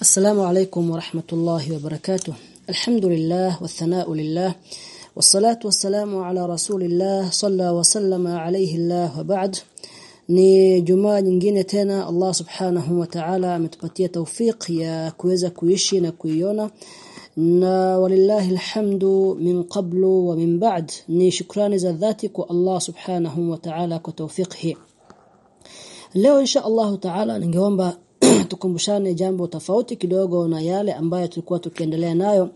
السلام عليكم ورحمة الله وبركاته الحمد لله والثناء لله والصلاة والسلام على رسول الله صلى وسلم عليه الله وبعد ni jumaa nyingine tena Allah subhanahu wa ta'ala ametupatia tawfik ya kuweza kuishi na kuiona na walillahi alhamdu min qablu wa min ba'd ni shukrani za dhati kwa Allah subhanahu wa ta'ala kwa tawfik hii leo insha Allah ta'ala ningeomba tukumbushane jambo tofauti kidogo na yale ambayo tulikuwa tukiendelea nayo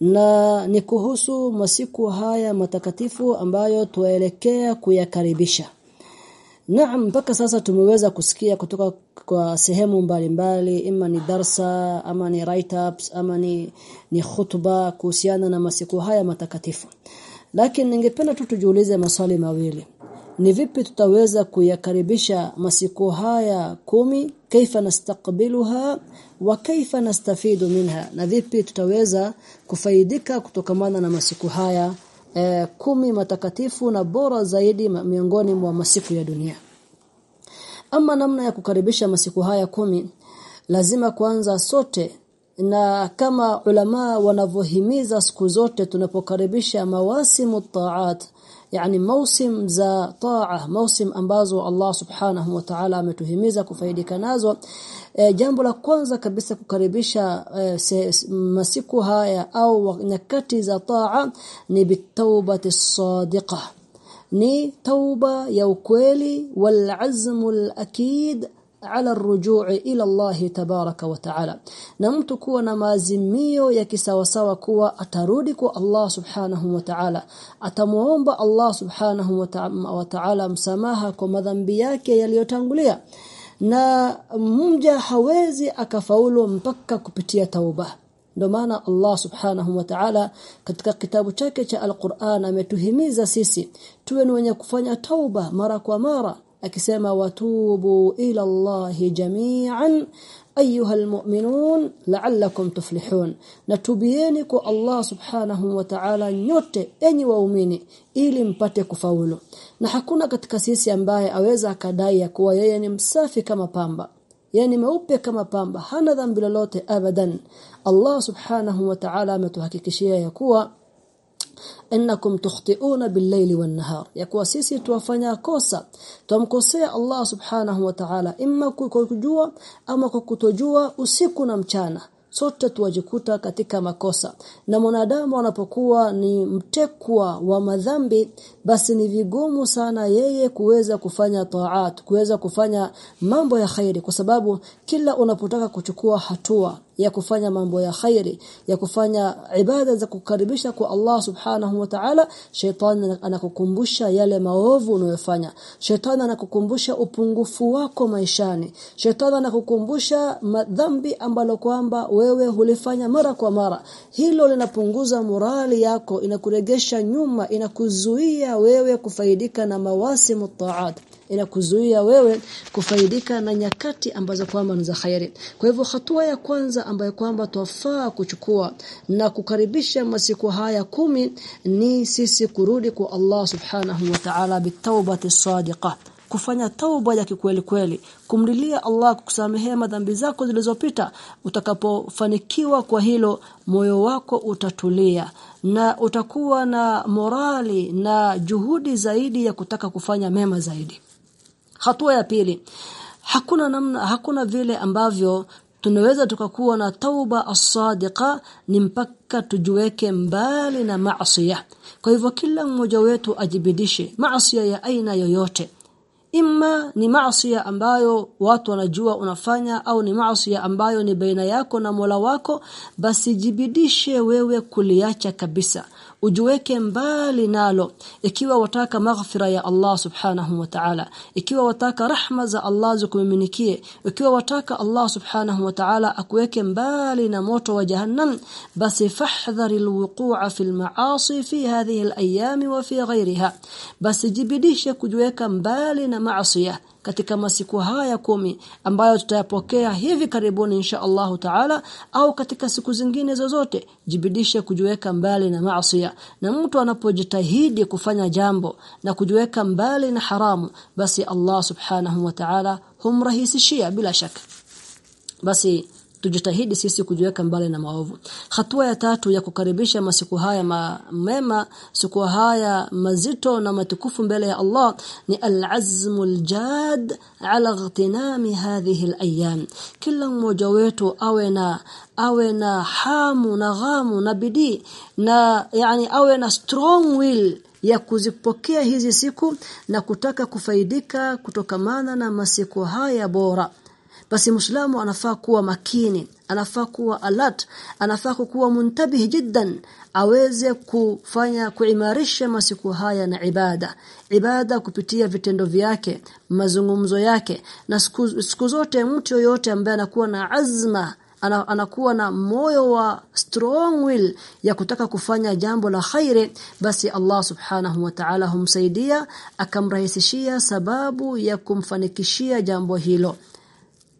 na ni kuhusu masiku haya matakatifu ambayo tuelekea kuyakaribisha Naam mpaka sasa tumeweza kusikia kutoka kwa sehemu mbalimbali ima ni darsa ama ni write-ups ama ni ni khutba kuhusiana na masiku haya matakatifu. Lakini ningependa tu tujiulize maswali mawili. Ni vipi tutaweza kuyakaribisha masiku haya kumi kaifa nastakbiluha wa kaifa nastafidu minha na vipi tutaweza kufaidika kutokamana na masiku haya eh, kumi matakatifu na bora zaidi miongoni mwa masiku ya dunia. Ama namna ya kukaribisha masiku haya kumi lazima kwanza sote na kama ulama wanavyohimiza siku zote tunapokaribisha mawasimu taat yani mausim za taa mausim ambazo Allah subhanahu wa ta'ala ametuhimiza kufaidika nazo. E, jambo la kwanza kabisa kukaribisha e, se, masiku haya au nyakati za taa ni bitawbati sadiqa ni tauba ya ukweli wal azmul akid ala rujuu ila Allah tabaraka wa taala. Na mtu kuwa na maazimio ya kisawasawa kuwa atarudi kwa Allah subhanahu wa ta'ala. Atamuomba Allah subhanahu wa ta'ala msamaha kwa madhambi yake yaliyotangulia. Na mja hawezi akafaulu mpaka kupitia tauba. Ndio maana Allah subhanahu wa ta'ala katika kitabu chake cha Al-Qur'an ametuhimiza sisi tuwe ni wenye kufanya tauba mara kwa mara akisema watubu ila Allah jami'an ayuha almu'minun la'allakum tuflihun. Natubieni kwa Allah subhanahu wa ta'ala nyote enyi waumini ili mpate kufaulu. Na hakuna katika sisi ambaye aweza akadai ya kuwa yeye ni msafi kama pamba. Yani meupe kama pamba hana dhambi lolote abadan. Allah subhanahu wa ta'ala ametuhakikishia ya kuwa innakum tukhti'una bil-layli wan-nahar. Yakuwa sisi tuwafanya kosa tumkosea Allah subhanahu wa ta'ala imma ama kwa kutojua usiku na mchana. Sote tuwajikuta katika makosa. Na mwanadamu anapokuwa ni mtekwa wa madhambi basi ni vigumu sana yeye kuweza kufanya taat kuweza kufanya mambo ya khairi kwa sababu kila unapotaka kuchukua hatua ya kufanya mambo ya khairi ya kufanya ibada za kukaribisha kwa Allah subhanahu wa ta'ala shetani anakukumbusha yale maovu unayofanya. Shetani anakukumbusha upungufu wako maishani. Shetani anakukumbusha madhambi ambalo kwamba wewe hulifanya mara kwa mara. Hilo linapunguza morali yako inakuregesha nyuma inakuzuia wewe kufaidika na mawasimu taat inakuzuia wewe kufaidika na nyakati ambazo kwamba ni za khairi kwa hivyo hatua ya kwanza ambayo kwamba twafaa kuchukua na kukaribisha masiku haya kumi ni sisi kurudi kwa Allah subhanahu wa ta'ala bitawbati sadiqa. Kufanya tauba ya kikweli kweli kumlilia Allah kukusamehea madhambi zako zilizopita utakapofanikiwa kwa hilo moyo wako utatulia na utakuwa na morali na juhudi zaidi ya kutaka kufanya mema zaidi hatua ya pili hakuna namna hakuna vile ambavyo tunaweza tukakuwa na tauba as-sadiqa ni mpaka tujiweke mbali na maasiya kwa hivyo kila mmoja wetu ajibidishe maasiya ya aina yoyote. Imma ni maasiya ambayo watu wanajua unafanya au ni maasiya ambayo ni baina yako na Mola wako basi jibidishe wewe kuliacha kabisa ujiweke mbali nalo ikiwa wataka maghfira ya Allah subhanahu wa ta'ala ikiwa wataka rahma za Allah zikumiminikie ikiwa wataka Allah subhanahu wa ta'ala akuweke mbali na moto wa jahannam basi fahdhari alwuqu'a fil ma'asi fi hadhihi alayam wa fi ghayriha basi jibidishe kujiweka mbali na maasiya katika masiku haya kumi ambayo tutayapokea hivi karibuni insha Allahu Taala au katika siku zingine zozote jibidishe kujiweka mbali na maasiya na mtu anapojitahidi kufanya jambo na kujiweka mbali na haramu basi Allah Subhanahu wa Ta'ala humrahisishia bila shaka. Basi tujitahidi sisi kujiweka mbali na maovu. Hatua ya tatu ya kukaribisha masiku haya ma, mema siku haya mazito na matukufu mbele ya Allah ni al-azmu al-jad ala ightinami hadhihi al-ayyam. Kila mmoja wetu awe na awe na hamu na ghamu na bidii na yani awe na strong will ya kuzipokea hizi siku na kutaka kufaidika kutokamana na masiku haya bora basi muislamu anafaa kuwa makini anafaa kuwa alert anafaa kuwa muntabih jiddan aweze kufanya kuimarisha masiku haya na ibada. Ibada kupitia vitendo vyake mazungumzo yake na siku, siku zote mtu yoyote ambaye anakuwa na azma ana, anakuwa na moyo wa strong will ya kutaka kufanya jambo la khairi basi Allah subhanahu wa ta'ala humsaidia akamrahisishia sababu ya kumfanikishia jambo hilo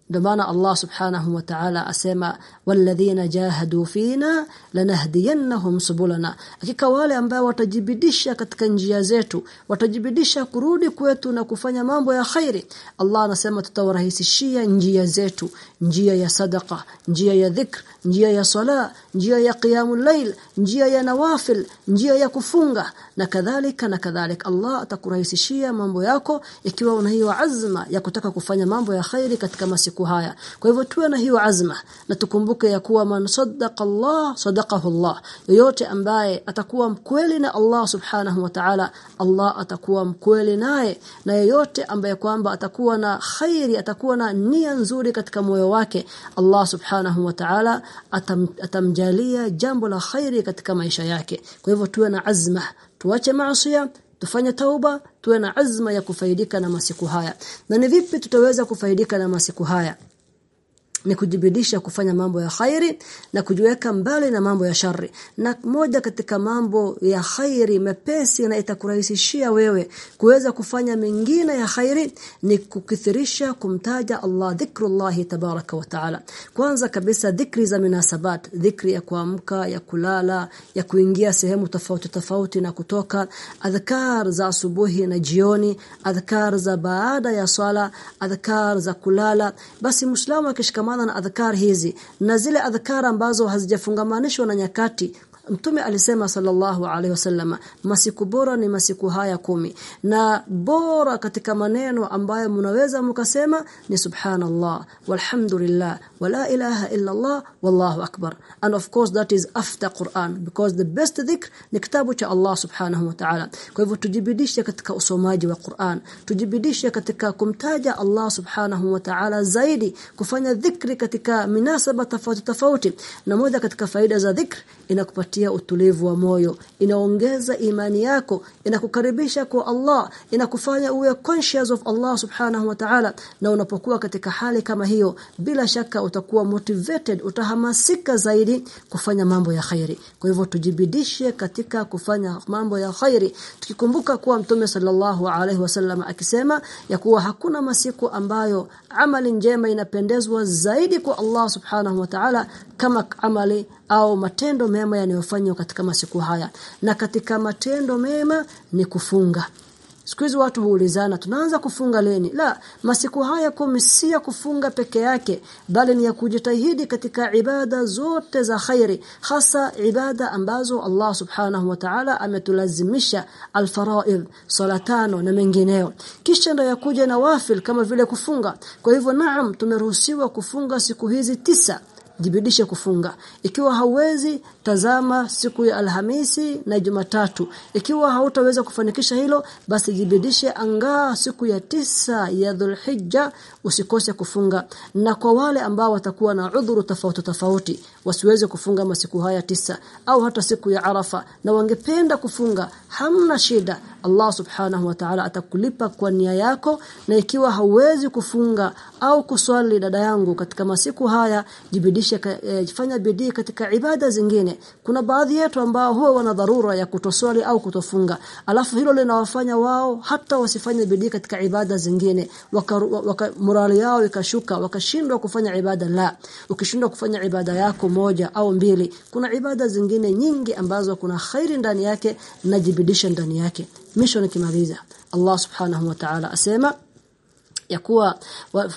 ndio maana Allah subhanahu wa ta'ala asema walladhina jahadu fina lanahdiyannahum subulana. Hakika wale ambao watajibidisha katika njia zetu watajibidisha kurudi kwetu na kufanya mambo ya khairi Allah anasema tutawarahisishia njia zetu njia ya sadaqa njia ya dhikr njia ya sala njia ya qiyamul layl njia ya nawafil njia ya kufunga na kadhalika na kadhalika. Allah atakurahisishia mambo yako ikiwa una hiyo azma ya kutaka kufanya mambo ya khairi katika masiku haya. Kwa hivyo tuwe na hiyo azma na tukumbuke ya kuwa man saddaqa Allah sadaqahu Allah. Yoyote ambaye atakuwa mkweli na Allah subhanahu wa ta'ala Allah atakuwa mkweli naye. Na yoyote ambaye kwamba atakuwa na khairi atakuwa na nia nzuri katika moyo wake Allah subhanahu wa ta'ala atam, atamjalia jambo la khairi katika maisha yake. Kwa hivyo tuwe na azma tuache maasi tufanye tauba tuwe na azma ya kufaidika na masiku haya. Na ni vipi tutaweza kufaidika na masiku haya ni kujibidisha kufanya mambo ya khairi na kujiweka mbali na mambo ya shari na moja katika mambo ya khairi mepesi na itakurahisishia wewe kuweza kufanya mengine ya khairi ni kukithirisha kumtaja Allah dhikrullahi tabaraka wa taala. Kwanza kabisa dhikri za minasabat dhikri ya kuamka ya kulala ya kuingia sehemu tofauti tofauti na kutoka adhkar za asubuhi na jioni adhkar za baada ya swala adhkar za kulala. Basi muislamu akishikamana na adhkar hizi. Na zile adhkar ambazo hazijafungamanishwa na nyakati Mtume alisema sallallahu alaihi wasallam masiku bora ni masiku haya kumi. Na bora katika maneno ambayo mnaweza mkasema ni subhanallah walhamdulillah wala ilaha illa Allah wallahu akbar. And of course that is after Quran because the best dhikr ni kitabu cha Allah subhanahu wa ta'ala. Kwa hivyo tujibidishe katika usomaji wa Quran tujibidishe katika kumtaja Allah subhanahu wa ta'ala zaidi kufanya dhikri katika minasaba tofauti tofauti. Na moja katika faida za dhikr inakupatia utulivu wa moyo. Inaongeza imani yako inakukaribisha kwa Allah inakufanya uwe conscious of Allah subhanahu wa ta'ala. Na unapokuwa katika hali kama hiyo bila shaka utakuwa motivated utahamasika zaidi kufanya mambo ya khairi. Kwa hivyo tujibidishe katika kufanya mambo ya khairi. Tukikumbuka kuwa mtume sallallahu alaihi wasallam akisema ya kuwa hakuna masiku ambayo amali njema inapendezwa zaidi kwa Allah subhanahu wa ta'ala kama amali au matendo mema yanayofanywa katika masiku haya na katika matendo mema ni kufunga Siku hizi watu huulizana tunaanza kufunga leni? La, masiku haya kumi si ya kufunga peke yake bali ni ya kujitahidi katika ibada zote za khairi hasa ibada ambazo Allah Subhanahu wa Ta'ala ametulazimisha alfaraid salatano na mengineyo. kisha ndo yakuja na wafil kama vile kufunga kwa hivyo naam tumeruhusiwa kufunga siku hizi tisa jibidishe kufunga. Ikiwa hauwezi tazama siku ya Alhamisi na Jumatatu. Ikiwa hautaweza kufanikisha hilo basi jibidishe angaa siku ya tisa ya Dhulhijja usikose kufunga. Na kwa wale ambao watakuwa na udhuru tofauti tofauti wasiweze kufunga masiku haya tisa au hata siku ya Arafa. Na wangependa kufunga hamna shida. Allah subhanahu wa ta'ala atakulipa kwa nia yako. Na ikiwa hauwezi kufunga au kuswali dada yangu katika masiku haya jibidishe eh, fanya bidii katika ibada zingine. Kuna baadhi yetu ambao huwa wana dharura ya kutoswali au kutofunga. Alafu hilo linawafanya wao hata wasifanye bidii katika ibada zingine. Waka, waka yao ikashuka wakashindwa kufanya ibada la. Ukishindwa kufanya ibada yako moja au mbili kuna ibada zingine nyingi ambazo kuna khairi ndani yake najibidisha ndani yake. Misho nikimaliza. Allah subhanahu wa ta'ala asema ya kuwa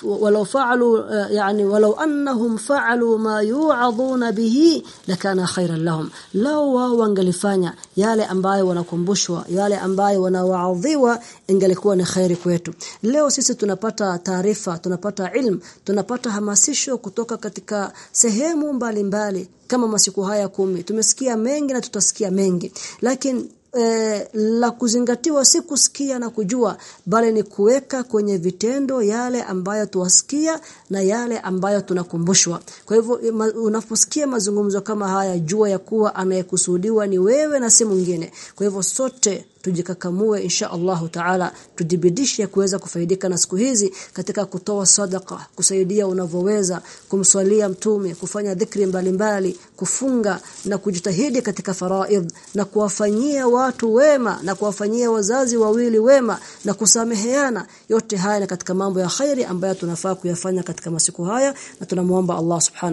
walau fa'alu yani walau annahum fa'alu ma yu'aduna bihi lakana khairan lahum. Law wangalifanya yale ambayo wanakumbushwa yale ambayo wanawaadhiwa ingalikuwa ni khairi kwetu. Leo sisi tunapata taarifa tunapata ilm tunapata hamasisho kutoka katika sehemu mbalimbali mbali, kama masiku haya kumi. Tumesikia mengi na tutasikia mengi. Lakini E, la kuzingatiwa si kusikia na kujua bali ni kuweka kwenye vitendo yale ambayo tuwasikia na yale ambayo tunakumbushwa. Kwa hivyo ma, unaposikia mazungumzo kama haya jua ya kuwa anayekusudiwa ni wewe na si mwingine. Kwa hivyo sote tujikakamue insha Allahu Taala tudibidishe kuweza kufaidika na siku hizi katika kutoa sadaka kusaidia unavyoweza kumswalia mtume kufanya dhikri mbalimbali kufunga na kujitahidi katika faraid na kuwafanyia watu wema na kuwafanyia wazazi wawili wema na kusameheana. Yote haya katika mambo ya khairi ambayo tunafaa kuyafanya katika masiku haya na tunamuomba Allah subhanahu